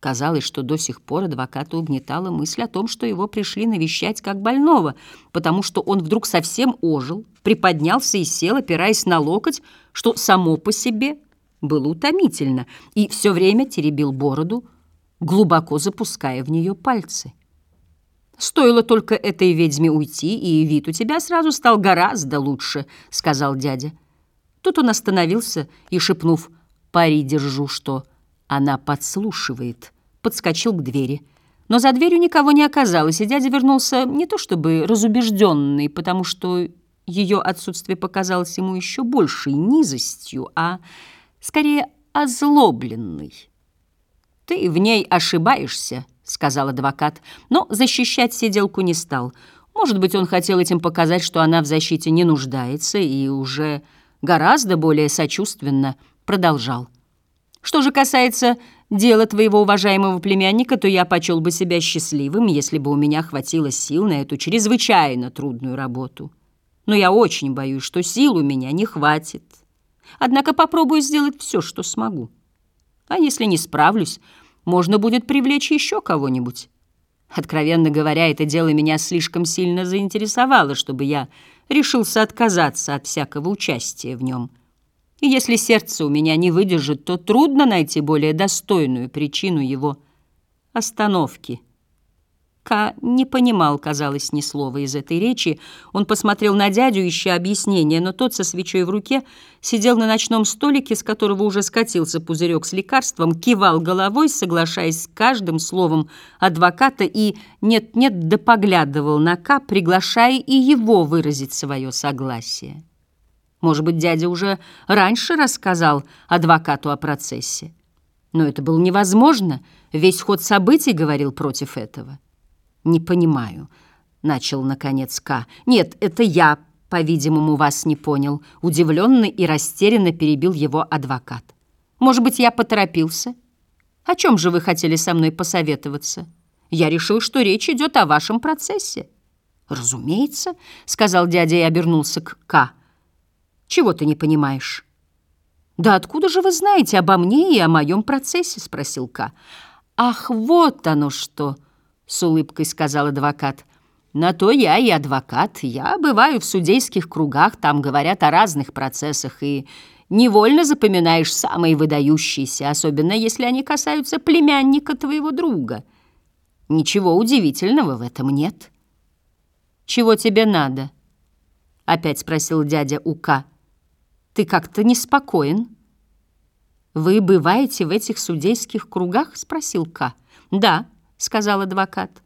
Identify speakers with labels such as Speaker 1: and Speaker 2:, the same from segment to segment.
Speaker 1: Казалось, что до сих пор адвоката угнетала мысль о том, что его пришли навещать как больного, потому что он вдруг совсем ожил, приподнялся и сел, опираясь на локоть, что само по себе было утомительно, и все время теребил бороду, глубоко запуская в нее пальцы. «Стоило только этой ведьме уйти, и вид у тебя сразу стал гораздо лучше», — сказал дядя. Тут он остановился и, шепнув «пари держу, что...» Она подслушивает. Подскочил к двери. Но за дверью никого не оказалось, и дядя вернулся не то чтобы разубежденный, потому что ее отсутствие показалось ему еще большей низостью, а скорее озлобленный. «Ты в ней ошибаешься», — сказал адвокат, но защищать сиделку не стал. Может быть, он хотел этим показать, что она в защите не нуждается, и уже гораздо более сочувственно продолжал. Что же касается дела твоего уважаемого племянника, то я почел бы себя счастливым, если бы у меня хватило сил на эту чрезвычайно трудную работу. Но я очень боюсь, что сил у меня не хватит. Однако попробую сделать все, что смогу. А если не справлюсь, можно будет привлечь еще кого-нибудь. Откровенно говоря, это дело меня слишком сильно заинтересовало, чтобы я решился отказаться от всякого участия в нем. И если сердце у меня не выдержит, то трудно найти более достойную причину его остановки. Ка не понимал, казалось, ни слова из этой речи. Он посмотрел на дядю, ища объяснения, но тот со свечой в руке сидел на ночном столике, с которого уже скатился пузырек с лекарством, кивал головой, соглашаясь с каждым словом адвоката и нет-нет да поглядывал на Ка, приглашая и его выразить свое согласие. Может быть, дядя уже раньше рассказал адвокату о процессе. Но это было невозможно. Весь ход событий говорил против этого. «Не понимаю», — начал, наконец, К. «Нет, это я, по-видимому, вас не понял». Удивленно и растерянно перебил его адвокат. «Может быть, я поторопился? О чем же вы хотели со мной посоветоваться? Я решил, что речь идет о вашем процессе». «Разумеется», — сказал дядя и обернулся к К. Чего ты не понимаешь? Да откуда же вы знаете обо мне и о моем процессе? Спросил Ка. Ах, вот оно что! С улыбкой сказал адвокат. На то я и адвокат. Я бываю в судейских кругах, там говорят о разных процессах, и невольно запоминаешь самые выдающиеся, особенно если они касаются племянника твоего друга. Ничего удивительного в этом нет. «Чего тебе надо?» — опять спросил дядя Ука. Ты как-то неспокоен. Вы бываете в этих судейских кругах? Спросил К. Да, сказал адвокат.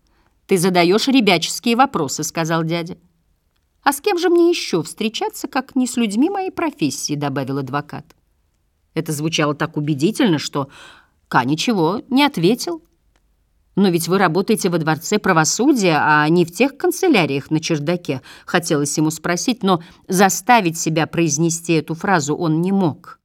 Speaker 1: Ты задаешь ребяческие вопросы, сказал дядя. А с кем же мне еще встречаться, как не с людьми моей профессии, добавил адвокат. Это звучало так убедительно, что К ничего не ответил. «Но ведь вы работаете во Дворце правосудия, а не в тех канцеляриях на чердаке», — хотелось ему спросить, но заставить себя произнести эту фразу он не мог.